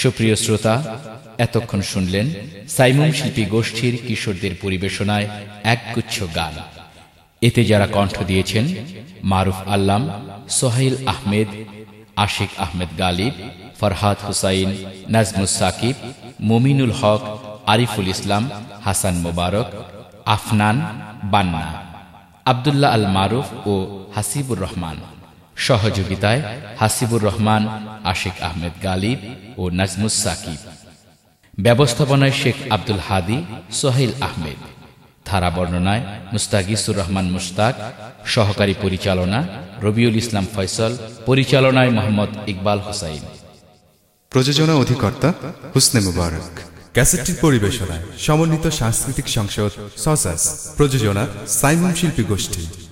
সুপ্রিয় শ্রোতা, এতক্ষণ শুনলেন সাইমুম শিল্পী গোষ্ঠীর কিশোরদের পরিবেশনায় একগুচ্ছ গান। এতে যারা কণ্ঠ দিয়েছেন, মারুফ আল্লাম, সোহাইল আহমেদ, আশিক আহমেদ গালিব, ফরহাদ হুসাইন, নাজমুস সাকিব, মুমিনুল হক, আরিফুল ইসলাম, হাসান মোবারক, আফনান, বান্না, আবদুল্লাহ আল মারুফ ও হাসিবুর রহমান। সহযোগিতায় হাসিবুর রহমান, আশিক আহমেদ গালিব ও নাজমুস সাকিব। ব্যবস্থাপনায় শেখ আব্দুল হাদি সোহেল আহমেদ। ধারা বর্ণনায় মুস্তাকিসুর রহমান মুস্তাক সহকারী পরিচালনা রবিউল ইসলাম ফয়সল, পরিচালনায় মোহাম্মদ ইকবাল হোসাইন। প্রযোজনা অধিকর্তা হুসনে মুবারক। ক্যাসেটটির পরিবেশনায় সমন্বিত সাংস্কৃতিক সংসদ সসাস। প্রযোজনা সাইমন শিল্পী গোষ্ঠী।